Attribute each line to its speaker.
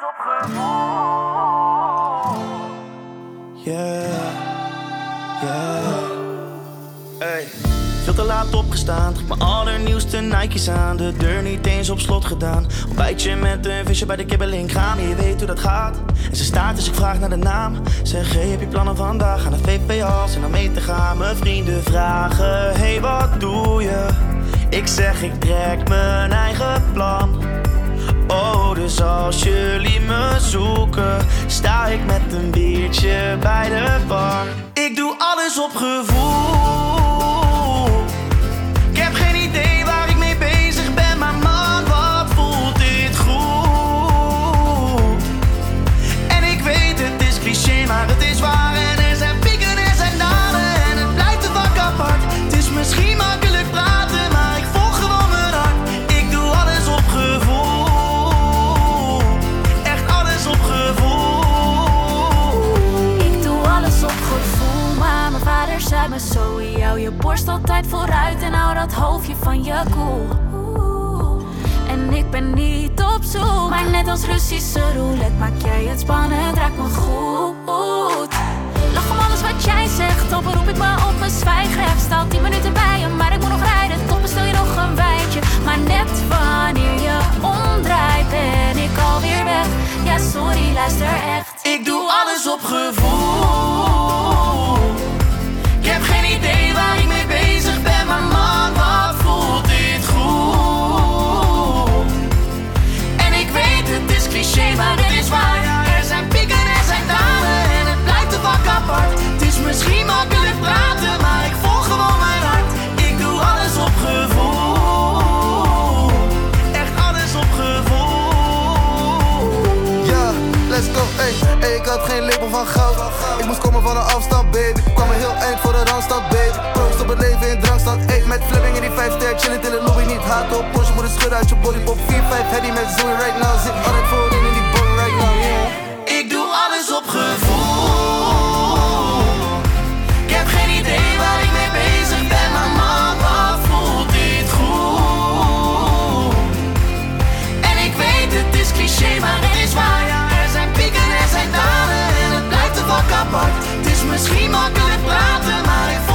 Speaker 1: alles op gevoel. Yeah, yeah. Hey. Veel te laat opgestaan, trek mijn allernieuwste Nike's aan. De deur niet eens op slot gedaan. Ontbijtje met een visje bij de kibbeling gaan. Je weet hoe dat gaat. En ze staat dus ik vraag naar de naam. Zeg, hey, heb je plannen vandaag? Aan de VP als en dan mee te gaan. Mijn vrienden vragen, hey, wat doe je? Ik zeg, ik trek mijn eigen plan. Dus als jullie me zoeken, sta ik met een biertje bij de bar. Ik doe alles op gevoel.
Speaker 2: Zo Hou je borst altijd vooruit en hou dat hoofdje van je koel. Oeh. En ik ben niet op zoek, maar net als Russische roulette Maak jij het spannend, raak me goed. Lach om alles wat jij zegt, op roep ik me op mijn zwijgrecht Sta al 10 minuten bij je, maar ik moet nog rijden. Toch bestel je nog een wijntje. Maar net wanneer je omdraait ben ik alweer weg. Ja sorry, luister echt.
Speaker 1: Ik doe alles op gevoel.
Speaker 3: Hey, ik had geen lippen van goud. Ik moest komen van een afstand, baby. Kwam er heel eind voor de randstad, baby. Proost op het leven in drankstad. Hey, met Fleming in die vijf ster, chillen in de lobby. Niet haat op push moet een schudden uit je body. Pop 4-5, heady met Zoe right now. Zit altijd voor in die bong right now, yeah.
Speaker 1: Ik doe alles op gevoel. Ik heb geen idee waar ik mee bezig ben, maar mama voelt dit goed? En ik weet, het is cliché, maar het is waar, ja. Het is misschien makkelijk praten, maar ik